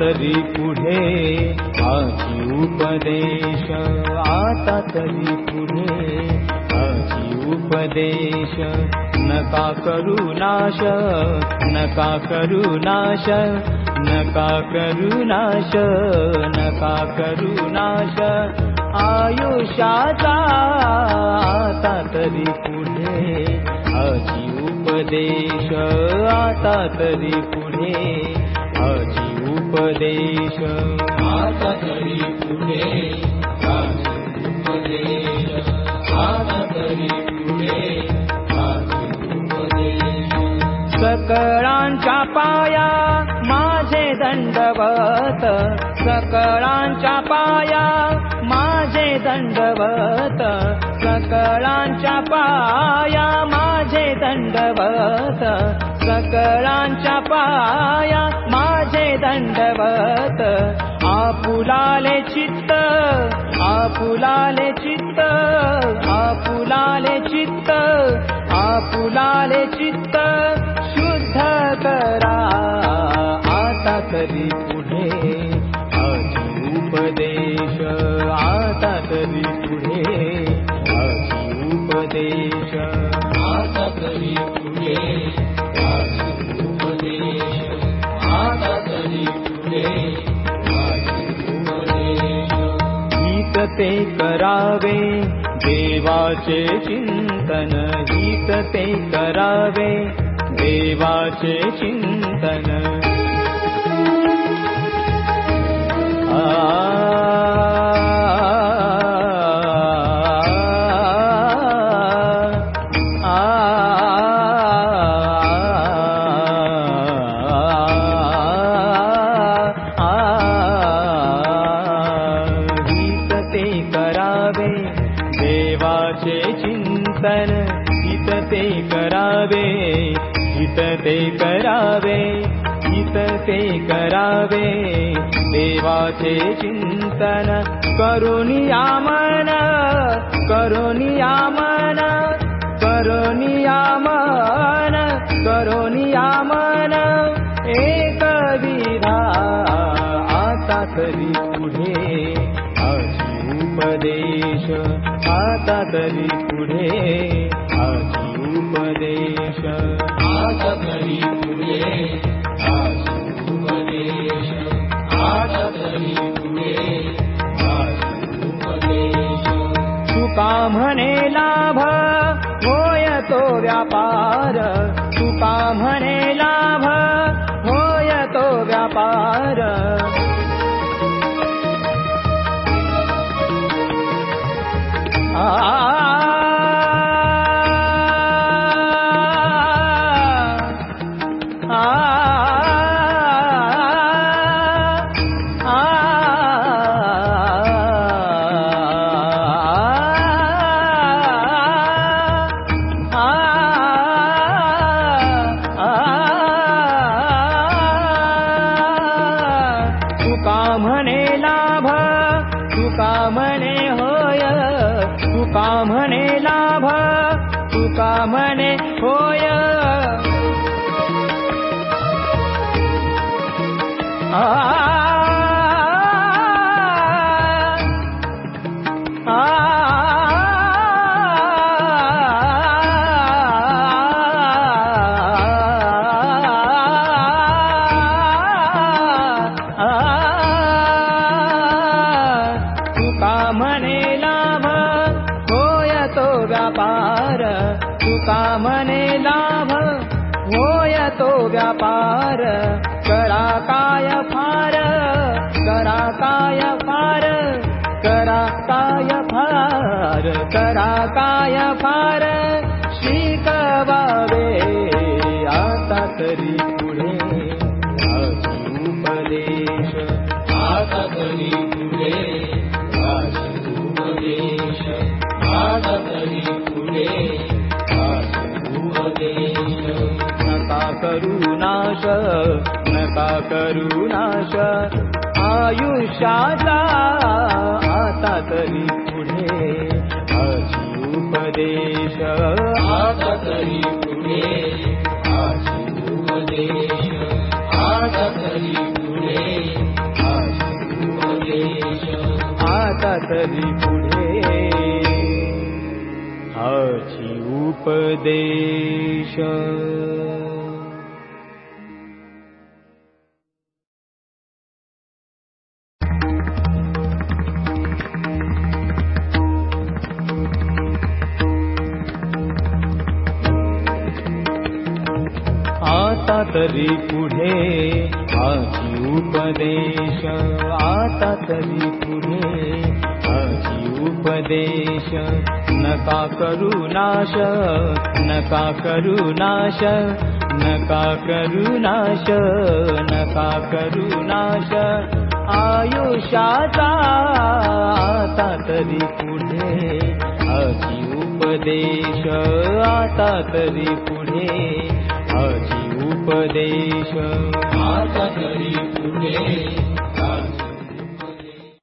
तरी पुढे आजी उपदेश. आता तरी पुढे आजी उपदेश. नका करू नाश नका करू नाश नका करू नाश नका करू नाश. आयुष्याचा आता तरी पुढे आजी उपदेश. आता तरी पुढे आजी उपदेश आता तरी पुढे आजी उपदेश सकळांच्या पाया माझे दंडवत सकळांच्या पाया माझे दंडवत सकळांच्या पाया माझे दंडवत सकळांच्या पाया दंडवत आपुलाले चित्त आपुलाले चित्त आपुलाले चित्त आपुलाले चित्त। शुद्ध करा आता आजी उपदेश आता तरी ते करावे देवाचे चिंतन हित ते करावे देवाचे चिंतन करावे हित ते करावे। हित ते करावे आता तरी पुढे आजी उपदेश आता तरी पुढे म्हणे लाभ होय तो व्यापार तुका म्हणे लाभ तुका म्हणे होय। तुका म्हणे लाभ होय। आ व्यापार म्हणे लाभ होय तो व्यापार करा काय फार करा काय फार करा काय फार करा काय फार शिकवावे ुणाश नता करुणाश आयुषादा आ तर्हि पुणे अचि उपदेश. आ तलि पुणे आचीरे आ तली पुणे आशु उपदेश. आ तर् पुणे अचि उपदेश. तरी पुढे आजी उपदेश. आता तरी पुढे आजी उपदेश. नका करू नाश नका करू नाश नका करू नाश नका करू नाश. आयुष्याचा आता तरी पुढे आजी उपदेश. आता तरी पुढे आजी उपदेश। आता तरी पुढे